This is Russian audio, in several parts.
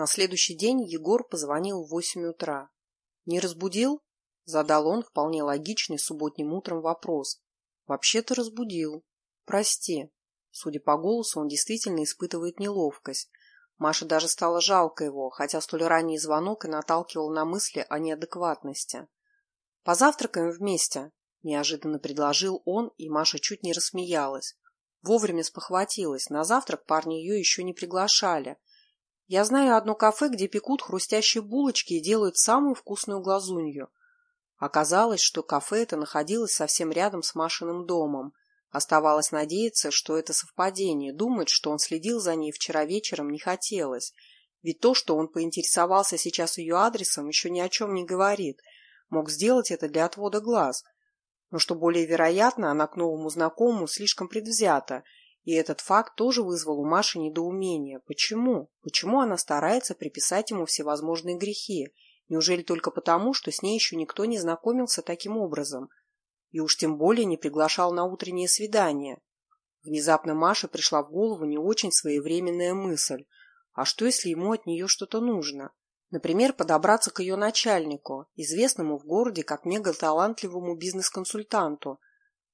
На следующий день Егор позвонил в восемь утра. «Не разбудил?» – задал он вполне логичный субботним утром вопрос. «Вообще-то разбудил. Прости». Судя по голосу, он действительно испытывает неловкость. Маше даже стало жалко его, хотя столь ранний звонок и наталкивал на мысли о неадекватности. «Позавтракаем вместе», – неожиданно предложил он, и Маша чуть не рассмеялась. Вовремя спохватилась. На завтрак парни ее еще не приглашали. Я знаю одно кафе, где пекут хрустящие булочки и делают самую вкусную глазунью. Оказалось, что кафе это находилось совсем рядом с Машиным домом. Оставалось надеяться, что это совпадение. Думать, что он следил за ней вчера вечером, не хотелось. Ведь то, что он поинтересовался сейчас ее адресом, еще ни о чем не говорит. Мог сделать это для отвода глаз – но что более вероятно, она к новому знакомому слишком предвзята, и этот факт тоже вызвал у Маши недоумение. Почему? Почему она старается приписать ему всевозможные грехи? Неужели только потому, что с ней еще никто не знакомился таким образом? И уж тем более не приглашал на утреннее свидание. Внезапно Маше пришла в голову не очень своевременная мысль. А что, если ему от нее что-то нужно? Например, подобраться к ее начальнику, известному в городе как мегаталантливому бизнес-консультанту.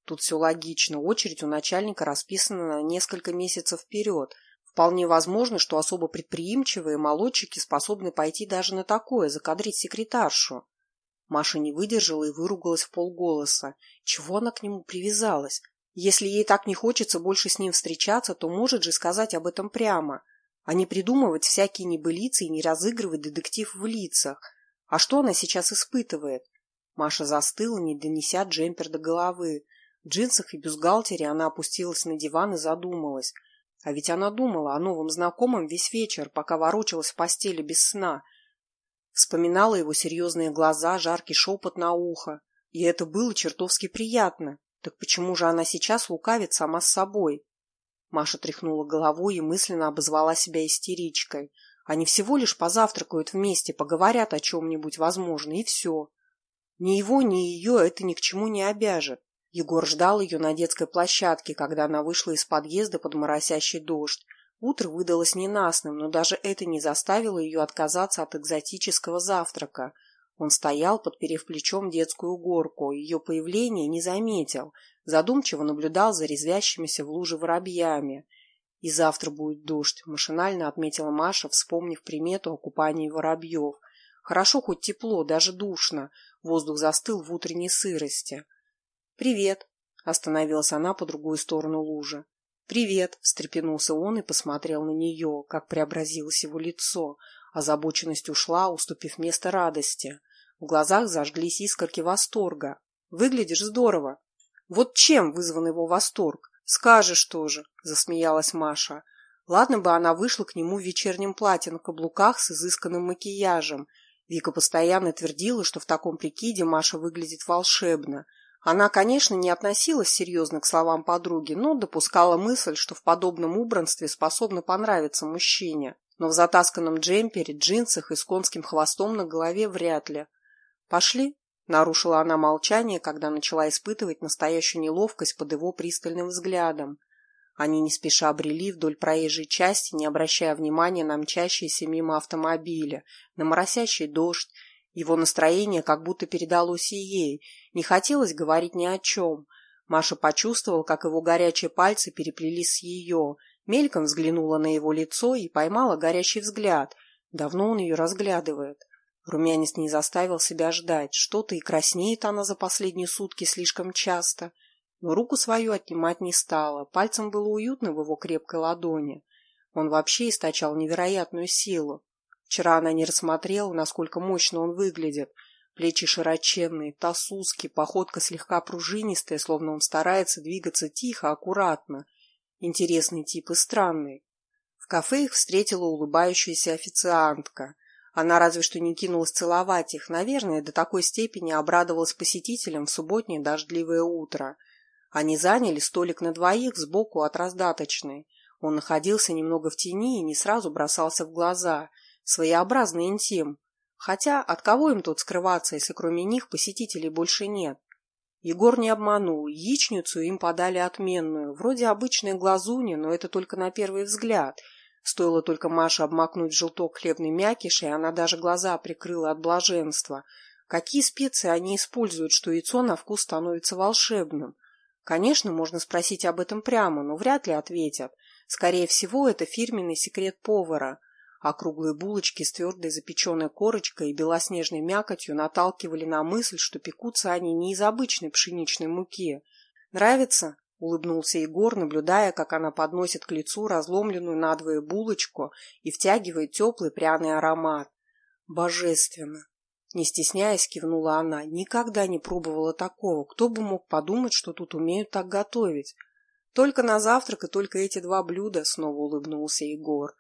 Тут все логично, очередь у начальника расписана на несколько месяцев вперед. Вполне возможно, что особо предприимчивые молодчики способны пойти даже на такое, закадрить секретаршу. Маша не выдержала и выругалась в полголоса. Чего она к нему привязалась? Если ей так не хочется больше с ним встречаться, то может же сказать об этом прямо – а не придумывать всякие небылицы и не разыгрывать детектив в лицах. А что она сейчас испытывает? Маша застыла, не донеся джемпер до головы. Джинсах и бюстгальтере она опустилась на диван и задумалась. А ведь она думала о новом знакомом весь вечер, пока ворочалась в постели без сна. Вспоминала его серьезные глаза, жаркий шепот на ухо. И это было чертовски приятно. Так почему же она сейчас лукавит сама с собой? Маша тряхнула головой и мысленно обозвала себя истеричкой. Они всего лишь позавтракают вместе, поговорят о чем-нибудь, возможно, и все. Ни его, ни ее это ни к чему не обяжет. Егор ждал ее на детской площадке, когда она вышла из подъезда под моросящий дождь. Утро выдалось ненастным, но даже это не заставило ее отказаться от экзотического завтрака. Он стоял, подперев плечом детскую горку, ее появление не заметил, задумчиво наблюдал за резвящимися в луже воробьями. «И завтра будет дождь», – машинально отметила Маша, вспомнив примету о купании воробьев. «Хорошо, хоть тепло, даже душно. Воздух застыл в утренней сырости». «Привет», – остановилась она по другую сторону лужи. «Привет», – встрепенулся он и посмотрел на нее, как преобразилось его лицо. Озабоченность ушла, уступив место радости. В глазах зажглись искорки восторга. «Выглядишь здорово!» Вот чем вызван его восторг? Скажешь тоже, засмеялась Маша. Ладно бы она вышла к нему в вечернем платье на каблуках с изысканным макияжем. Вика постоянно твердила, что в таком прикиде Маша выглядит волшебно. Она, конечно, не относилась серьезно к словам подруги, но допускала мысль, что в подобном убранстве способна понравиться мужчине. Но в затасканном джемпере, джинсах и с конским хвостом на голове вряд ли. «Пошли?» Нарушила она молчание, когда начала испытывать настоящую неловкость под его пристальным взглядом. Они не спеша брели вдоль проезжей части, не обращая внимания на мчащиеся мимо автомобиля, на моросящий дождь. Его настроение как будто передалось и ей. Не хотелось говорить ни о чем. Маша почувствовала, как его горячие пальцы переплелись с ее, мельком взглянула на его лицо и поймала горящий взгляд. Давно он ее разглядывает. Румянец не заставил себя ждать. Что-то и краснеет она за последние сутки слишком часто. Но руку свою отнимать не стала. Пальцем было уютно в его крепкой ладони. Он вообще источал невероятную силу. Вчера она не рассмотрела, насколько мощно он выглядит. Плечи широченные, таз узкий, походка слегка пружинистая, словно он старается двигаться тихо, аккуратно. Интересный тип и странный. В кафе их встретила улыбающаяся официантка – она разве что не кинулась целовать их, наверное, до такой степени обрадовалась посетителям в субботнее дождливое утро. Они заняли столик на двоих сбоку от раздаточной. Он находился немного в тени и не сразу бросался в глаза. Своеобразный интим. Хотя от кого им тут скрываться, если кроме них посетителей больше нет? Егор не обманул, яичницу им подали отменную, вроде обычной глазуни, но это только на первый взгляд – Стоило только Маше обмакнуть желток хлебный мякиш, и она даже глаза прикрыла от блаженства. Какие специи они используют, что яйцо на вкус становится волшебным? Конечно, можно спросить об этом прямо, но вряд ли ответят. Скорее всего, это фирменный секрет повара. А круглые булочки с твердой запеченной корочкой и белоснежной мякотью наталкивали на мысль, что пекутся они не из обычной пшеничной муки. «Нравится?» — улыбнулся Егор, наблюдая, как она подносит к лицу разломленную надвое булочку и втягивает теплый пряный аромат. «Божественно!» Не стесняясь, кивнула она. Никогда не пробовала такого. Кто бы мог подумать, что тут умеют так готовить? Только на завтрак и только эти два блюда, снова улыбнулся Егор.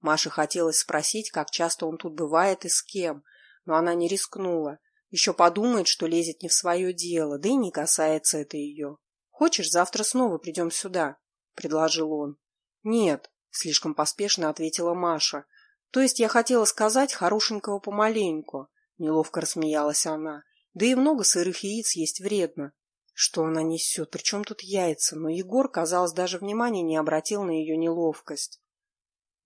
Маше хотелось спросить, как часто он тут бывает и с кем, но она не рискнула. Еще подумает, что лезет не в свое дело, да и не касается это ее. «Хочешь, завтра снова придем сюда?» — предложил он. «Нет», — слишком поспешно ответила Маша. «То есть я хотела сказать хорошенького помаленьку. Неловко рассмеялась она. Да и много сырых яиц есть вредно. Что она несет? Причем тут яйца? Но Егор, казалось, даже внимания не обратил на ее неловкость.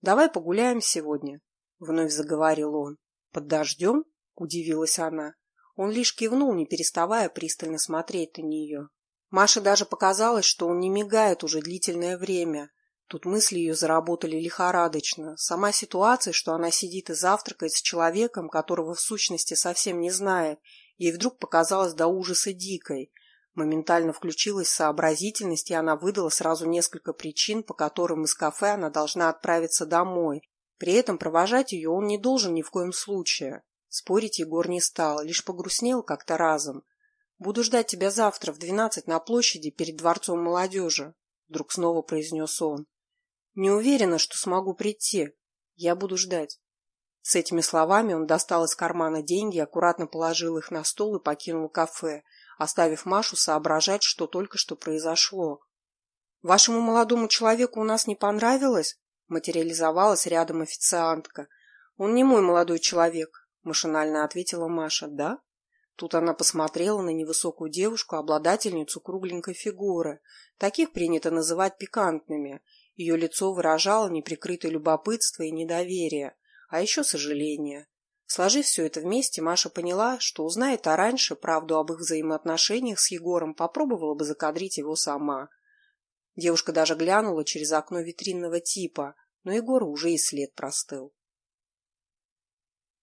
«Давай погуляем сегодня», — вновь заговорил он. «Под дождем?» — удивилась она. Он лишь кивнул, не переставая пристально смотреть на нее. Маше даже показалось, что он не мигает уже длительное время, Тут мысли ее заработали лихорадочно. Сама ситуация, что она сидит и завтракает с человеком, которого в сущности совсем не знает, ей вдруг показалась до ужаса дикой. Моментально включилась сообразительность, и она выдала сразу несколько причин, по которым из кафе она должна отправиться домой. При этом провожать ее он не должен ни в коем случае. Спорить Егор не стал, лишь погрустнел как-то разом. «Буду ждать тебя завтра в двенадцать на площади перед Дворцом молодежи», — вдруг снова произнес он. Не уверена, что смогу прийти. Я буду ждать. С этими словами он достал из кармана деньги, аккуратно положил их на стол и покинул кафе, оставив Машу соображать, что только что произошло. «Вашему молодому человеку у нас не понравилось?» материализовалась рядом официантка. «Он не мой молодой человек», – машинально ответила Маша. «Да?» Тут она посмотрела на невысокую девушку, обладательницу кругленькой фигуры. Таких принято называть пикантными – ее лицо выражало неприкрытое любопытство и недоверие, а еще сожаление. Сложив все это вместе, Маша поняла, что узнает а раньше правду об их взаимоотношениях с Егором, попробовала бы закадрить его сама. Девушка даже глянула через окно витринного типа, но Егору уже и след простыл.